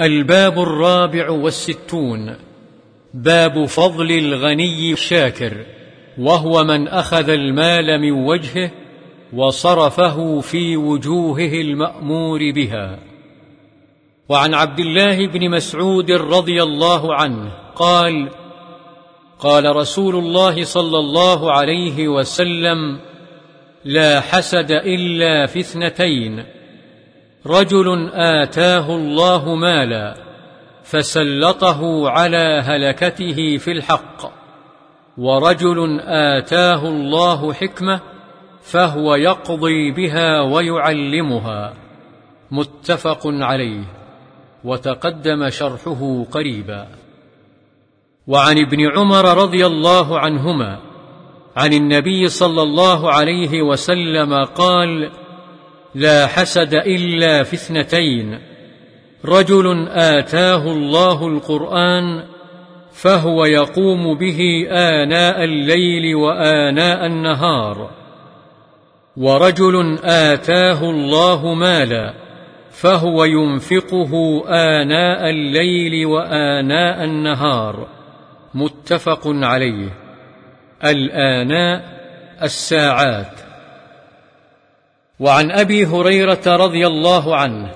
الباب الرابع والستون. باب فضل الغني الشاكر وهو من أخذ المال من وجهه وصرفه في وجوهه المأمور بها. وعن عبد الله بن مسعود رضي الله عنه قال قال رسول الله صلى الله عليه وسلم لا حسد إلا في اثنتين. رجل آتاه الله مالا فسلطه على هلكته في الحق ورجل آتاه الله حكمة فهو يقضي بها ويعلمها. متفق عليه. وتقدم شرحه قريبا. وعن ابن عمر رضي الله عنهما عن النبي صلى الله عليه وسلم قال لا حسد إلا في اثنتين. رجل آتاه الله القرآن فهو يقوم به آناء الليل وآناء النهار. ورجل آتاه الله مالا فهو ينفقه آناء الليل وآناء النهار. متفق عليه. الآناء الساعات. وعن أبي هريرة رضي الله عنه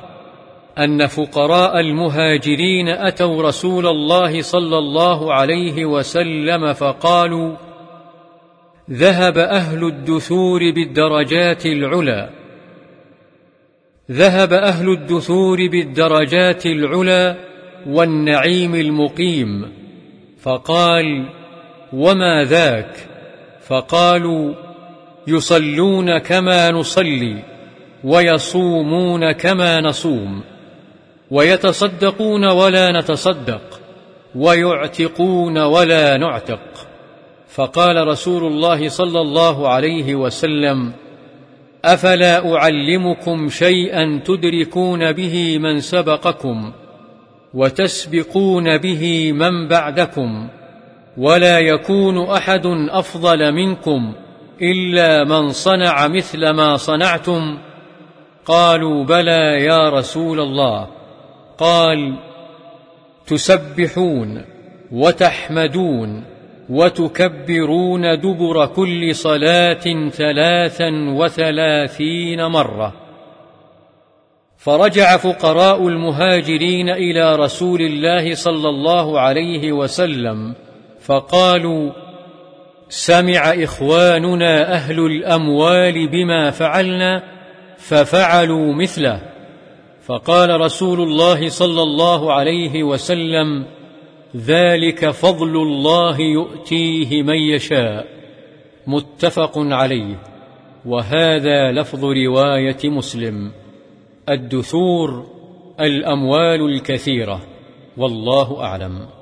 أن فقراء المهاجرين أتوا رسول الله صلى الله عليه وسلم فقالوا ذهب أهل الدثور بالدرجات العلى ذهب أهل الدثور بالدرجات العلى والنعيم المقيم. فقال وما ذاك؟ فقالوا يصلون كما نصلي ويصومون كما نصوم ويتصدقون ولا نتصدق ويعتقون ولا نعتق. فقال رسول الله صلى الله عليه وسلم أفلا أعلمكم شيئا تدركون به من سبقكم وتسبقون به من بعدكم ولا يكون أحد أفضل منكم إلا من صنع مثل ما صنعتم قالوا بلى يا رسول الله. قال تسبحون وتحمدون وتكبرون دبر كل صلاة ثلاثا وثلاثين مرة. فرجع فقراء المهاجرين إلى رسول الله صلى الله عليه وسلم فقالوا سمع إخواننا أهل الأموال بما فعلنا ففعلوا مثله. فقال رسول الله صلى الله عليه وسلم ذلك فضل الله يؤتيه من يشاء. متفق عليه. وهذا لفظ رواية مسلم. الدثور الأموال الكثيرة. والله أعلم.